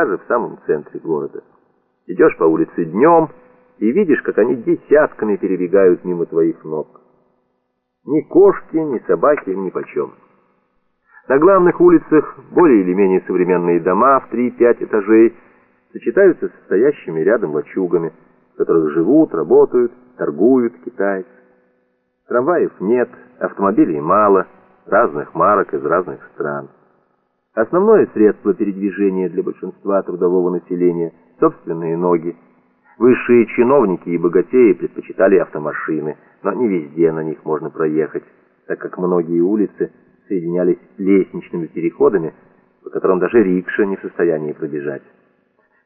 даже в самом центре города. Идешь по улице днем и видишь, как они десятками перебегают мимо твоих ног. Ни кошки, ни собаки им нипочем. На главных улицах более или менее современные дома в 3-5 этажей сочетаются с стоящими рядом лачугами, в которых живут, работают, торгуют китайцы. Трамваев нет, автомобилей мало, разных марок из разных стран. Основное средство передвижения для большинства трудового населения – собственные ноги. Высшие чиновники и богатеи предпочитали автомашины, но не везде на них можно проехать, так как многие улицы соединялись лестничными переходами, по которым даже рикша не в состоянии пробежать.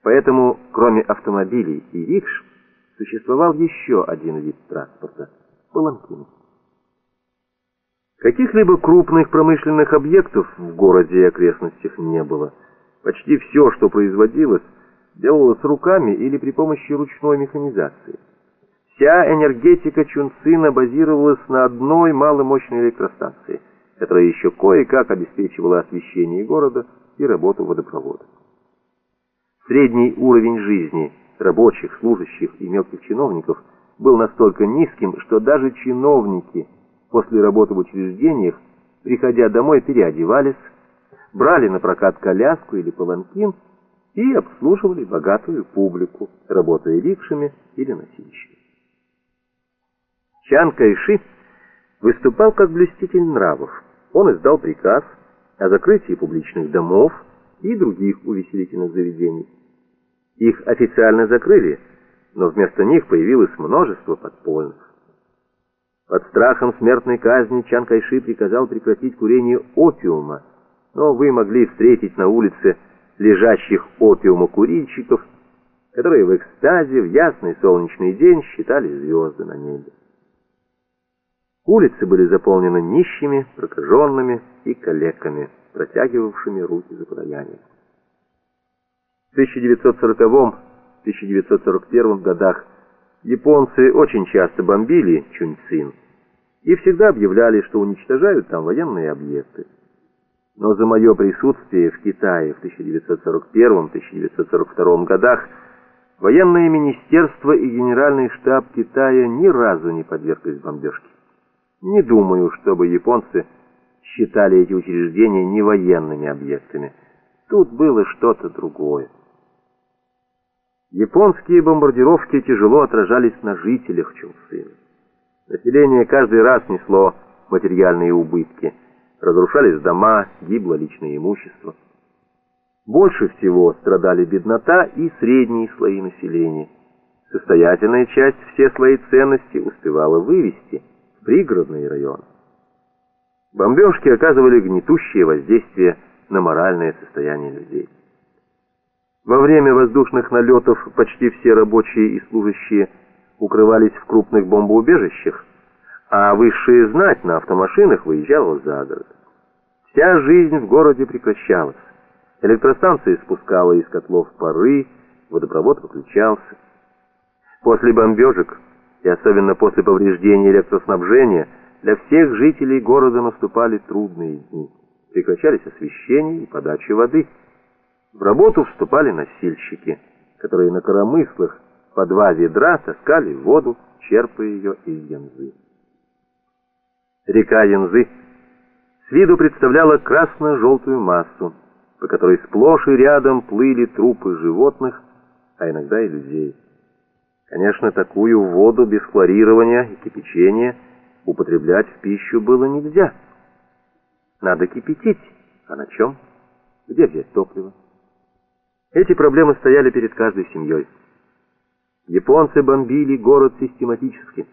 Поэтому, кроме автомобилей и рикш, существовал еще один вид транспорта – паланкин. Каких-либо крупных промышленных объектов в городе и окрестностях не было. Почти все, что производилось, делалось руками или при помощи ручной механизации. Вся энергетика Чунцина базировалась на одной маломощной электростанции, которая еще кое-как обеспечивала освещение города и работу водопровода. Средний уровень жизни рабочих, служащих и мелких чиновников был настолько низким, что даже чиновники – после работы в учреждениях, приходя домой, переодевались, брали на прокат коляску или паланкин и обслуживали богатую публику, работая рикшами или носильщиками. Чан Кайши выступал как блюститель нравов. Он издал приказ о закрытии публичных домов и других увеселительных заведений. Их официально закрыли, но вместо них появилось множество подпольных. Под страхом смертной казни Чан Кайши приказал прекратить курение опиума, но вы могли встретить на улице лежащих опиумокурильщиков, которые в экстазе в ясный солнечный день считали звезды на небе. Улицы были заполнены нищими, прокаженными и калеками, протягивавшими руки за подаянием. В 1940-1941 годах Японцы очень часто бомбили Чуньцин и всегда объявляли, что уничтожают там военные объекты. Но за мое присутствие в Китае в 1941-1942 годах военное министерство и генеральный штаб Китая ни разу не подверглись бомбежке. Не думаю, чтобы японцы считали эти учреждения не военными объектами. Тут было что-то другое. Японские бомбардировки тяжело отражались на жителях Чунцина. Население каждый раз несло материальные убытки. Разрушались дома, гибло личное имущество. Больше всего страдали беднота и средние слои населения. Состоятельная часть все свои ценности успевала вывести в пригородные районы. Бомбежки оказывали гнетущее воздействие на моральное состояние людей. Во время воздушных налетов почти все рабочие и служащие укрывались в крупных бомбоубежищах, а высшая знать на автомашинах выезжала за город. Вся жизнь в городе прекращалась. Электростанция спускала из котлов пары, водопровод выключался. После бомбежек, и особенно после повреждения электроснабжения, для всех жителей города наступали трудные дни. Прекращались освещение и подача воды – в работу вступали носильщики, которые на коромыслах по два ведра таскали воду, черпая ее из Янзы. Река Янзы с виду представляла красно-желтую массу, по которой сплошь и рядом плыли трупы животных, а иногда и людей. Конечно, такую воду без хлорирования и кипячения употреблять в пищу было нельзя. Надо кипятить. А на чем? Где взять топливо? Эти проблемы стояли перед каждой семьей. Японцы бомбили город систематически,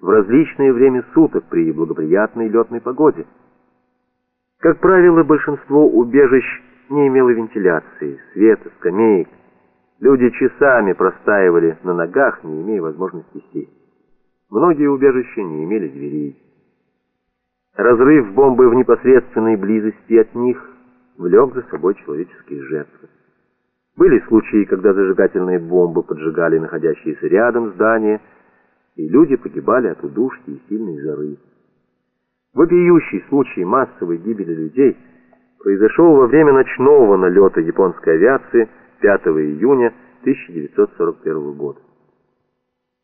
в различное время суток при благоприятной летной погоде. Как правило, большинство убежищ не имело вентиляции, света, скамеек. Люди часами простаивали на ногах, не имея возможности сесть. Многие убежища не имели дверей. Разрыв бомбы в непосредственной близости от них влек за собой человеческие жертвы. Были случаи, когда зажигательные бомбы поджигали находящиеся рядом здания, и люди погибали от удушья и сильной жары. Вопиющий случай массовой гибели людей произошел во время ночного налета японской авиации 5 5 июня 1941 года.